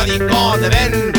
radikaalne vend.